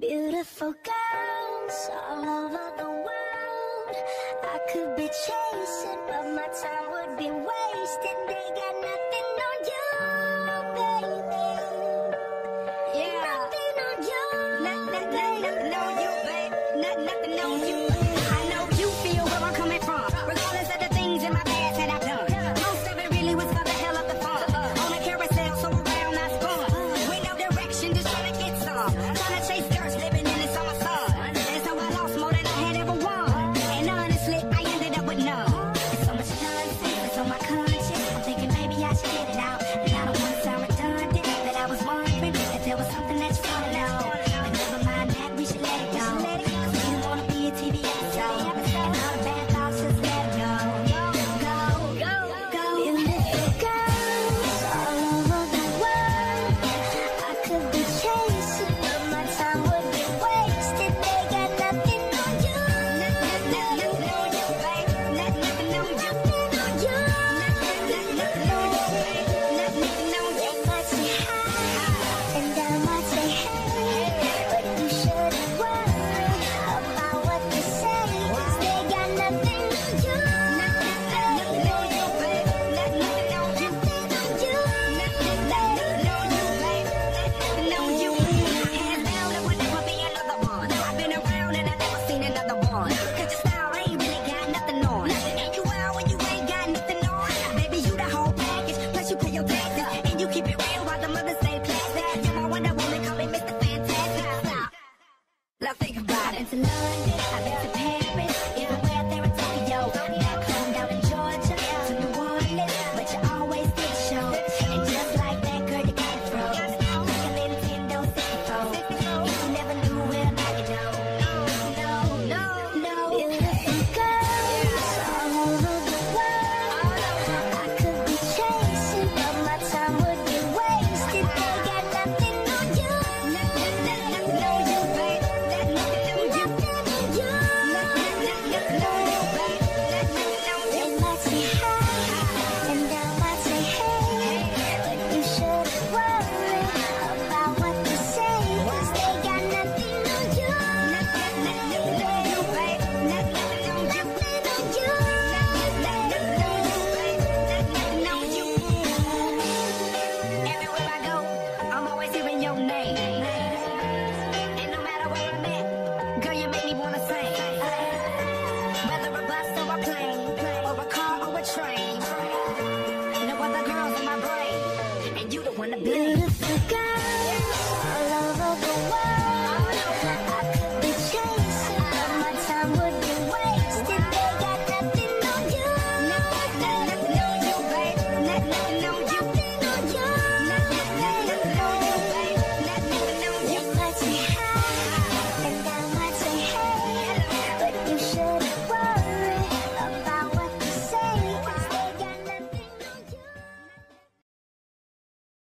Beautiful girls all over the world. I could be chasing, but my time would be wasted. They got nothing on you. beautiful girl.